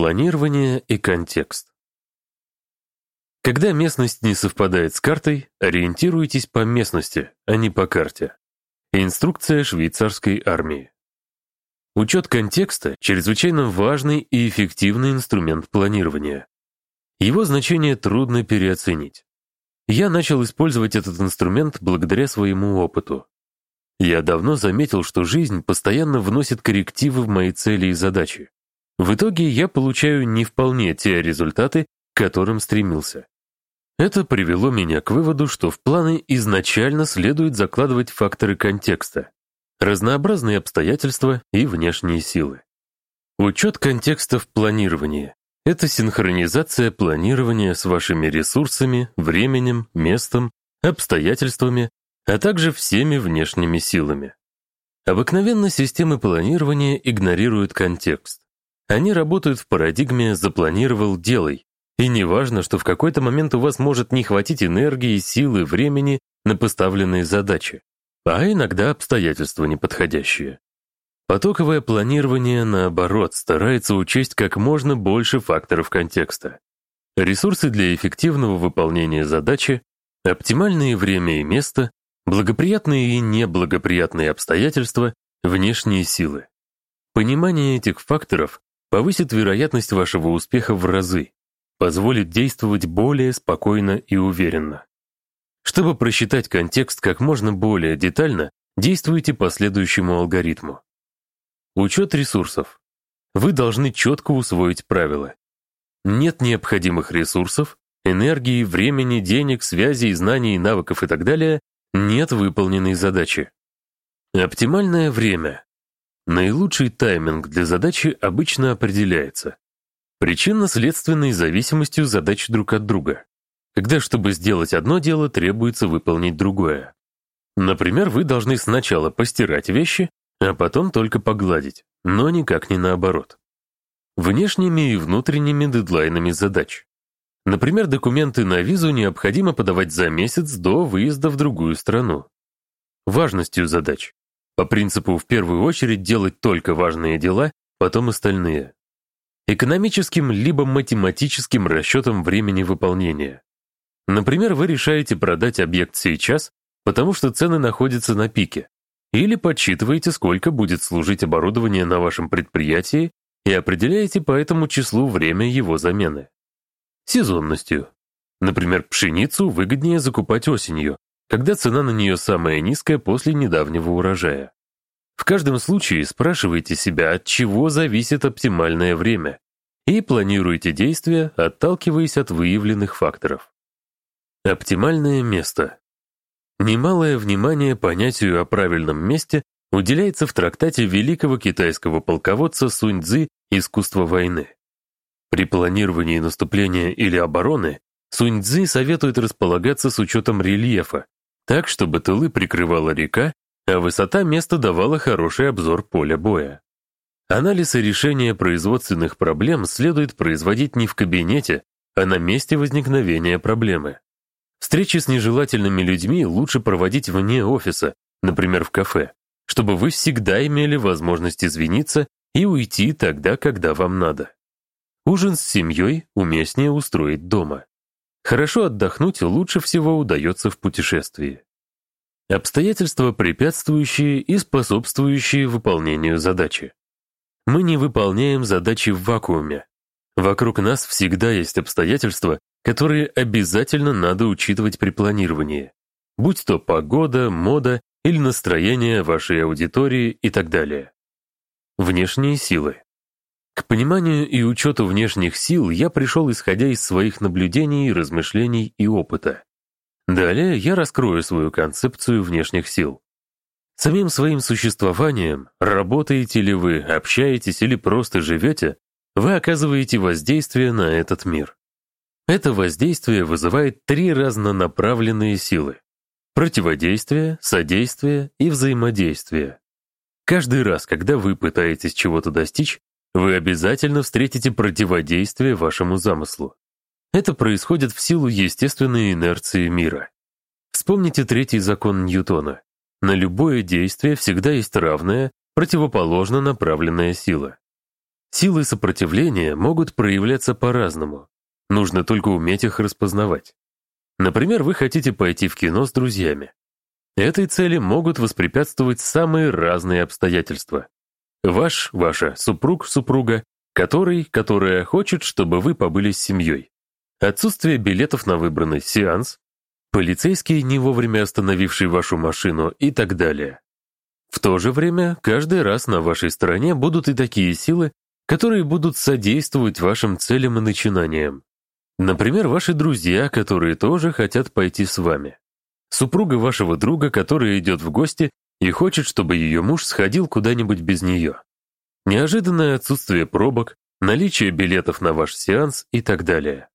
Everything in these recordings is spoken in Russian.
Планирование и контекст. Когда местность не совпадает с картой, ориентируйтесь по местности, а не по карте. Инструкция швейцарской армии. Учет контекста – чрезвычайно важный и эффективный инструмент планирования. Его значение трудно переоценить. Я начал использовать этот инструмент благодаря своему опыту. Я давно заметил, что жизнь постоянно вносит коррективы в мои цели и задачи. В итоге я получаю не вполне те результаты, к которым стремился. Это привело меня к выводу, что в планы изначально следует закладывать факторы контекста, разнообразные обстоятельства и внешние силы. Учет контекста в планировании – это синхронизация планирования с вашими ресурсами, временем, местом, обстоятельствами, а также всеми внешними силами. Обыкновенно системы планирования игнорируют контекст. Они работают в парадигме «запланировал, делай», и не важно, что в какой-то момент у вас может не хватить энергии, силы, времени на поставленные задачи, а иногда обстоятельства неподходящие. Потоковое планирование, наоборот, старается учесть как можно больше факторов контекста. Ресурсы для эффективного выполнения задачи, оптимальное время и место, благоприятные и неблагоприятные обстоятельства, внешние силы. Понимание этих факторов повысит вероятность вашего успеха в разы, позволит действовать более спокойно и уверенно. Чтобы просчитать контекст как можно более детально, действуйте по следующему алгоритму. Учет ресурсов. Вы должны четко усвоить правила. Нет необходимых ресурсов, энергии, времени, денег, связей, знаний, навыков и так далее, нет выполненной задачи. Оптимальное время. Наилучший тайминг для задачи обычно определяется причинно-следственной зависимостью задач друг от друга, когда, чтобы сделать одно дело, требуется выполнить другое. Например, вы должны сначала постирать вещи, а потом только погладить, но никак не наоборот. Внешними и внутренними дедлайнами задач. Например, документы на визу необходимо подавать за месяц до выезда в другую страну. Важностью задач. По принципу в первую очередь делать только важные дела, потом остальные экономическим либо математическим расчетом времени выполнения. Например, вы решаете продать объект сейчас, потому что цены находятся на пике, или подсчитываете, сколько будет служить оборудование на вашем предприятии и определяете по этому числу время его замены. Сезонностью. Например, пшеницу выгоднее закупать осенью, когда цена на нее самая низкая после недавнего урожая. В каждом случае спрашивайте себя, от чего зависит оптимальное время, и планируйте действия, отталкиваясь от выявленных факторов. Оптимальное место. Немалое внимание понятию о правильном месте уделяется в трактате великого китайского полководца Сунь Цзы «Искусство войны». При планировании наступления или обороны Сунь Цзы советует располагаться с учетом рельефа, так, чтобы тылы прикрывала река а высота места давала хороший обзор поля боя. Анализ и решение производственных проблем следует производить не в кабинете, а на месте возникновения проблемы. Встречи с нежелательными людьми лучше проводить вне офиса, например, в кафе, чтобы вы всегда имели возможность извиниться и уйти тогда, когда вам надо. Ужин с семьей уместнее устроить дома. Хорошо отдохнуть лучше всего удается в путешествии. Обстоятельства, препятствующие и способствующие выполнению задачи. Мы не выполняем задачи в вакууме. Вокруг нас всегда есть обстоятельства, которые обязательно надо учитывать при планировании. Будь то погода, мода или настроение вашей аудитории и так далее. Внешние силы. К пониманию и учету внешних сил я пришел исходя из своих наблюдений, размышлений и опыта. Далее я раскрою свою концепцию внешних сил. Самим своим существованием, работаете ли вы, общаетесь или просто живете, вы оказываете воздействие на этот мир. Это воздействие вызывает три разнонаправленные силы – противодействие, содействие и взаимодействие. Каждый раз, когда вы пытаетесь чего-то достичь, вы обязательно встретите противодействие вашему замыслу. Это происходит в силу естественной инерции мира. Вспомните третий закон Ньютона. На любое действие всегда есть равная, противоположно направленная сила. Силы сопротивления могут проявляться по-разному. Нужно только уметь их распознавать. Например, вы хотите пойти в кино с друзьями. Этой цели могут воспрепятствовать самые разные обстоятельства. Ваш, ваша, супруг, супруга, который, которая хочет, чтобы вы побыли с семьей. Отсутствие билетов на выбранный сеанс, полицейский, не вовремя остановивший вашу машину и так далее. В то же время, каждый раз на вашей стороне будут и такие силы, которые будут содействовать вашим целям и начинаниям. Например, ваши друзья, которые тоже хотят пойти с вами. Супруга вашего друга, которая идет в гости и хочет, чтобы ее муж сходил куда-нибудь без нее. Неожиданное отсутствие пробок, наличие билетов на ваш сеанс и так далее.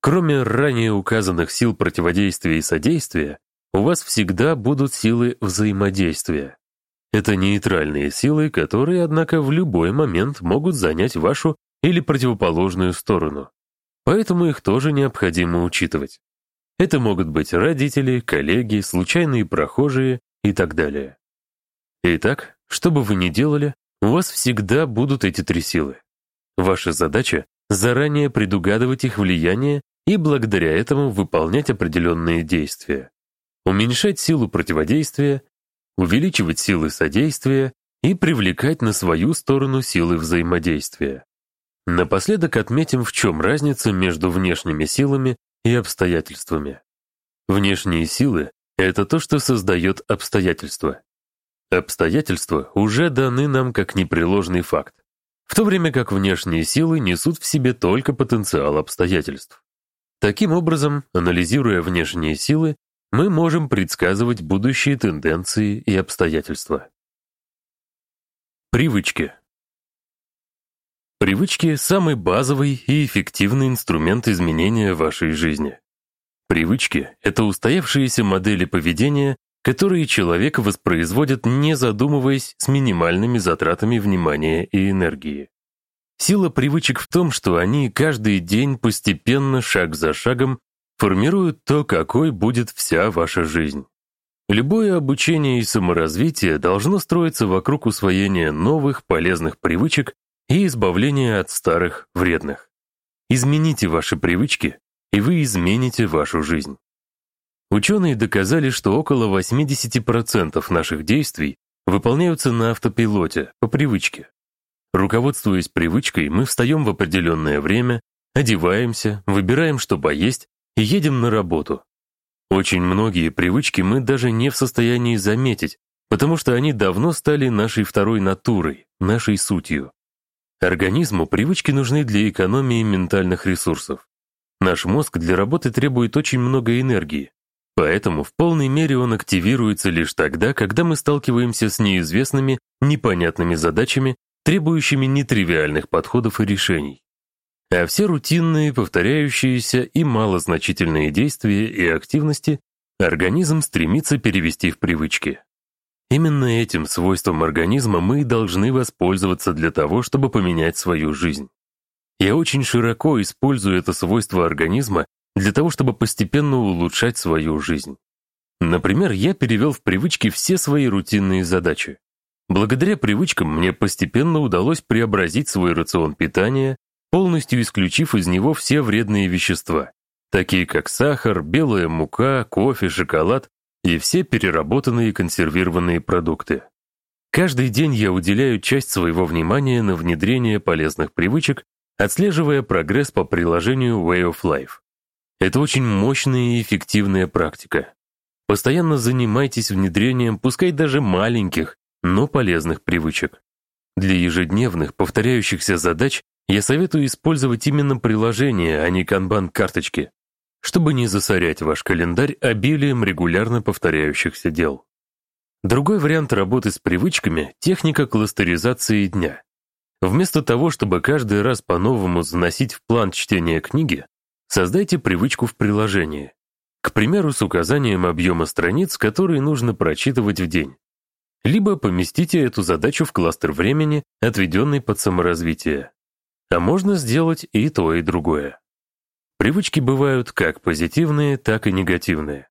Кроме ранее указанных сил противодействия и содействия, у вас всегда будут силы взаимодействия. Это нейтральные силы, которые, однако, в любой момент могут занять вашу или противоположную сторону. Поэтому их тоже необходимо учитывать. Это могут быть родители, коллеги, случайные прохожие и так далее. Итак, что бы вы ни делали, у вас всегда будут эти три силы. Ваша задача — заранее предугадывать их влияние и благодаря этому выполнять определенные действия. Уменьшать силу противодействия увеличивать силы содействия и привлекать на свою сторону силы взаимодействия. Напоследок отметим, в чем разница между внешними силами и обстоятельствами. Внешние силы — это то, что создает обстоятельства. Обстоятельства уже даны нам как непреложный факт, в то время как внешние силы несут в себе только потенциал обстоятельств. Таким образом, анализируя внешние силы, мы можем предсказывать будущие тенденции и обстоятельства. Привычки. Привычки – самый базовый и эффективный инструмент изменения вашей жизни. Привычки – это устоявшиеся модели поведения, которые человек воспроизводит, не задумываясь, с минимальными затратами внимания и энергии. Сила привычек в том, что они каждый день постепенно, шаг за шагом, формируют то, какой будет вся ваша жизнь. Любое обучение и саморазвитие должно строиться вокруг усвоения новых полезных привычек и избавления от старых вредных. Измените ваши привычки, и вы измените вашу жизнь. Ученые доказали, что около 80% наших действий выполняются на автопилоте, по привычке. Руководствуясь привычкой, мы встаем в определенное время, одеваемся, выбираем, что поесть, и едем на работу. Очень многие привычки мы даже не в состоянии заметить, потому что они давно стали нашей второй натурой, нашей сутью. Организму привычки нужны для экономии ментальных ресурсов. Наш мозг для работы требует очень много энергии, поэтому в полной мере он активируется лишь тогда, когда мы сталкиваемся с неизвестными, непонятными задачами, требующими нетривиальных подходов и решений а все рутинные, повторяющиеся и малозначительные действия и активности организм стремится перевести в привычки. Именно этим свойством организма мы должны воспользоваться для того, чтобы поменять свою жизнь. Я очень широко использую это свойство организма для того, чтобы постепенно улучшать свою жизнь. Например, я перевел в привычки все свои рутинные задачи. Благодаря привычкам мне постепенно удалось преобразить свой рацион питания, полностью исключив из него все вредные вещества, такие как сахар, белая мука, кофе, шоколад и все переработанные консервированные продукты. Каждый день я уделяю часть своего внимания на внедрение полезных привычек, отслеживая прогресс по приложению Way of Life. Это очень мощная и эффективная практика. Постоянно занимайтесь внедрением, пускай даже маленьких, но полезных привычек. Для ежедневных, повторяющихся задач я советую использовать именно приложение, а не канбан-карточки, чтобы не засорять ваш календарь обилием регулярно повторяющихся дел. Другой вариант работы с привычками — техника кластеризации дня. Вместо того, чтобы каждый раз по-новому заносить в план чтения книги, создайте привычку в приложении. К примеру, с указанием объема страниц, которые нужно прочитывать в день. Либо поместите эту задачу в кластер времени, отведенный под саморазвитие. А можно сделать и то, и другое. Привычки бывают как позитивные, так и негативные.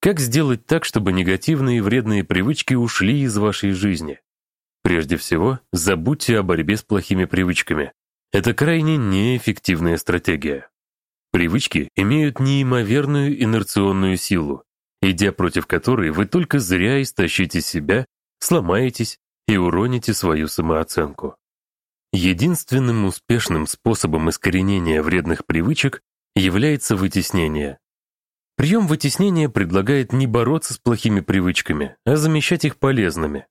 Как сделать так, чтобы негативные и вредные привычки ушли из вашей жизни? Прежде всего, забудьте о борьбе с плохими привычками. Это крайне неэффективная стратегия. Привычки имеют неимоверную инерционную силу, идя против которой вы только зря истощите себя, сломаетесь и уроните свою самооценку. Единственным успешным способом искоренения вредных привычек является вытеснение. Прием вытеснения предлагает не бороться с плохими привычками, а замещать их полезными.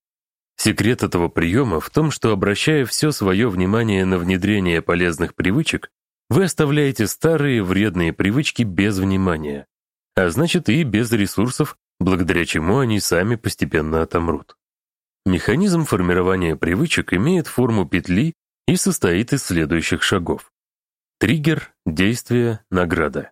Секрет этого приема в том, что обращая все свое внимание на внедрение полезных привычек, вы оставляете старые вредные привычки без внимания, а значит и без ресурсов, благодаря чему они сами постепенно отомрут. Механизм формирования привычек имеет форму петли и состоит из следующих шагов. Триггер, действие, награда.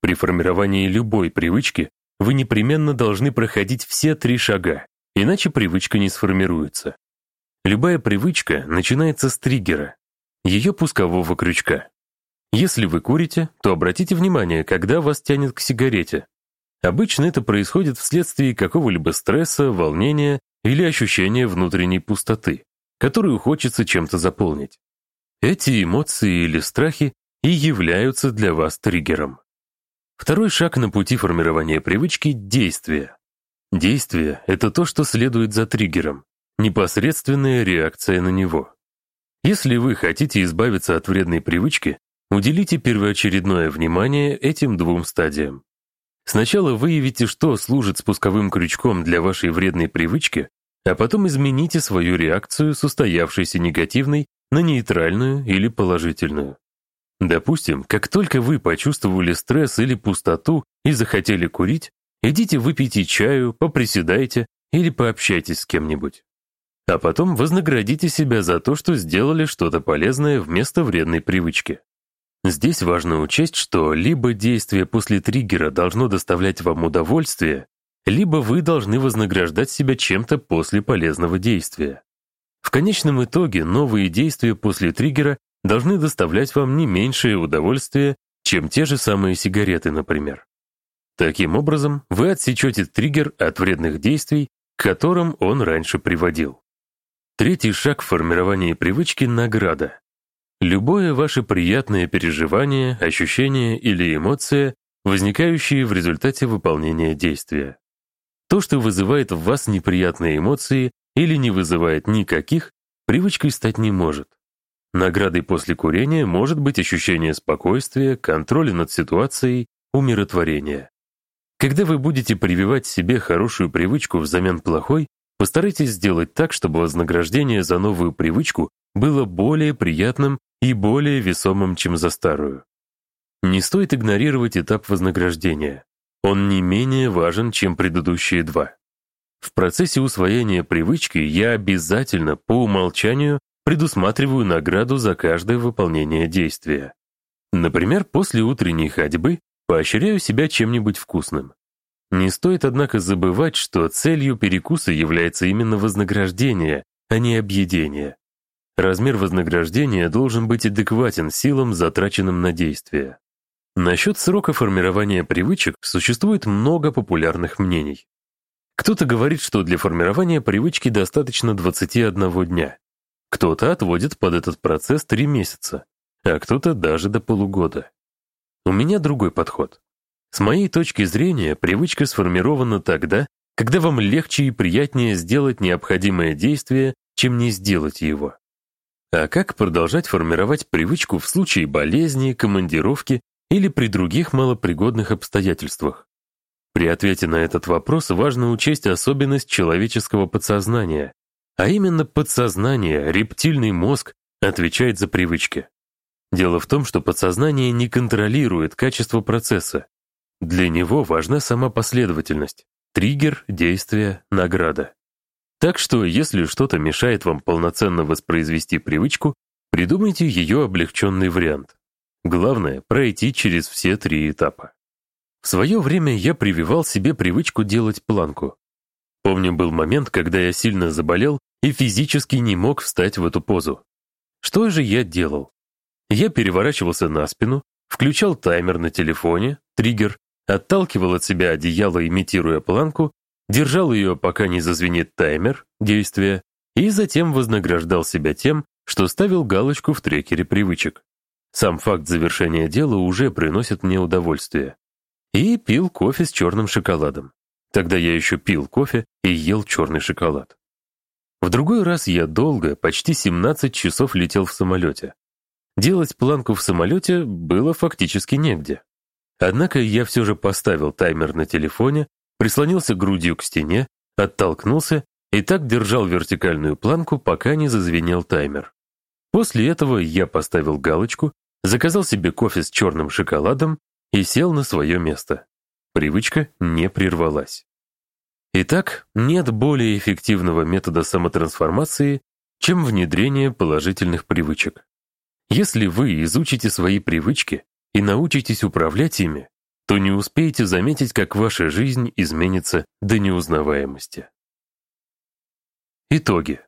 При формировании любой привычки вы непременно должны проходить все три шага, иначе привычка не сформируется. Любая привычка начинается с триггера, ее пускового крючка. Если вы курите, то обратите внимание, когда вас тянет к сигарете. Обычно это происходит вследствие какого-либо стресса, волнения или ощущения внутренней пустоты, которую хочется чем-то заполнить. Эти эмоции или страхи и являются для вас триггером. Второй шаг на пути формирования привычки – действие. Действие – это то, что следует за триггером, непосредственная реакция на него. Если вы хотите избавиться от вредной привычки, уделите первоочередное внимание этим двум стадиям. Сначала выявите, что служит спусковым крючком для вашей вредной привычки, а потом измените свою реакцию с устоявшейся негативной на нейтральную или положительную. Допустим, как только вы почувствовали стресс или пустоту и захотели курить, идите выпейте чаю, поприседайте или пообщайтесь с кем-нибудь. А потом вознаградите себя за то, что сделали что-то полезное вместо вредной привычки. Здесь важно учесть, что либо действие после триггера должно доставлять вам удовольствие, либо вы должны вознаграждать себя чем-то после полезного действия. В конечном итоге новые действия после триггера должны доставлять вам не меньшее удовольствие, чем те же самые сигареты, например. Таким образом, вы отсечете триггер от вредных действий, к которым он раньше приводил. Третий шаг в формировании привычки — награда. Любое ваше приятное переживание, ощущение или эмоция, возникающие в результате выполнения действия. То, что вызывает в вас неприятные эмоции или не вызывает никаких, привычкой стать не может. Наградой после курения может быть ощущение спокойствия, контроля над ситуацией, умиротворения. Когда вы будете прививать себе хорошую привычку взамен плохой, постарайтесь сделать так, чтобы вознаграждение за новую привычку было более приятным и более весомым, чем за старую. Не стоит игнорировать этап вознаграждения. Он не менее важен, чем предыдущие два. В процессе усвоения привычки я обязательно, по умолчанию, предусматриваю награду за каждое выполнение действия. Например, после утренней ходьбы поощряю себя чем-нибудь вкусным. Не стоит, однако, забывать, что целью перекуса является именно вознаграждение, а не объедение. Размер вознаграждения должен быть адекватен силам, затраченным на действие. Насчет срока формирования привычек существует много популярных мнений. Кто-то говорит, что для формирования привычки достаточно 21 дня. Кто-то отводит под этот процесс 3 месяца, а кто-то даже до полугода. У меня другой подход. С моей точки зрения, привычка сформирована тогда, когда вам легче и приятнее сделать необходимое действие, чем не сделать его. А как продолжать формировать привычку в случае болезни, командировки или при других малопригодных обстоятельствах? При ответе на этот вопрос важно учесть особенность человеческого подсознания, а именно подсознание, рептильный мозг, отвечает за привычки. Дело в том, что подсознание не контролирует качество процесса. Для него важна сама последовательность, триггер, действие, награда. Так что, если что-то мешает вам полноценно воспроизвести привычку, придумайте ее облегченный вариант. Главное — пройти через все три этапа. В свое время я прививал себе привычку делать планку. Помню, был момент, когда я сильно заболел и физически не мог встать в эту позу. Что же я делал? Я переворачивался на спину, включал таймер на телефоне, триггер, отталкивал от себя одеяло, имитируя планку, держал ее, пока не зазвенит таймер, действие, и затем вознаграждал себя тем, что ставил галочку в трекере привычек. Сам факт завершения дела уже приносит мне удовольствие. И пил кофе с черным шоколадом. Тогда я еще пил кофе и ел черный шоколад. В другой раз я долго, почти 17 часов летел в самолете. Делать планку в самолете было фактически негде. Однако я все же поставил таймер на телефоне, прислонился грудью к стене, оттолкнулся и так держал вертикальную планку, пока не зазвенел таймер. После этого я поставил галочку, заказал себе кофе с черным шоколадом и сел на свое место. Привычка не прервалась. Итак, нет более эффективного метода самотрансформации, чем внедрение положительных привычек. Если вы изучите свои привычки и научитесь управлять ими, то не успеете заметить, как ваша жизнь изменится до неузнаваемости. Итоги.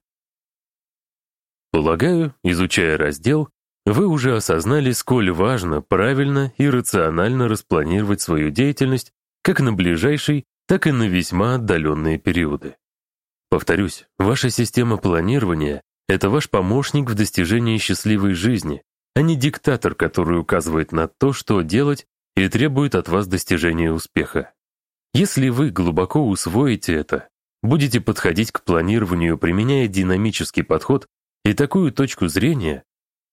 Полагаю, изучая раздел, вы уже осознали, сколь важно правильно и рационально распланировать свою деятельность как на ближайший, так и на весьма отдаленные периоды. Повторюсь, ваша система планирования это ваш помощник в достижении счастливой жизни, а не диктатор, который указывает на то, что делать и требует от вас достижения успеха. Если вы глубоко усвоите это, будете подходить к планированию, применяя динамический подход и такую точку зрения,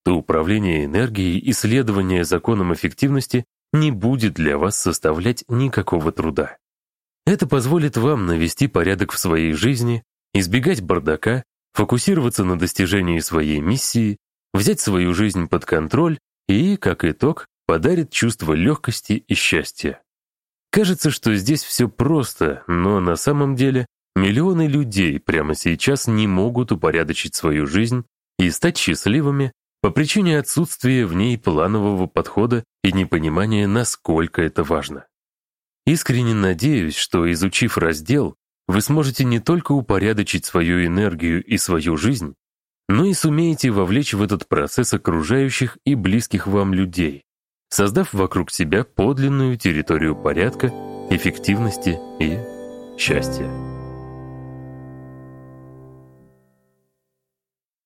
то управление энергией и следование законам эффективности не будет для вас составлять никакого труда. Это позволит вам навести порядок в своей жизни, избегать бардака фокусироваться на достижении своей миссии, взять свою жизнь под контроль и, как итог, подарит чувство легкости и счастья. Кажется, что здесь все просто, но на самом деле миллионы людей прямо сейчас не могут упорядочить свою жизнь и стать счастливыми по причине отсутствия в ней планового подхода и непонимания, насколько это важно. Искренне надеюсь, что, изучив раздел, вы сможете не только упорядочить свою энергию и свою жизнь, но и сумеете вовлечь в этот процесс окружающих и близких вам людей, создав вокруг себя подлинную территорию порядка, эффективности и счастья.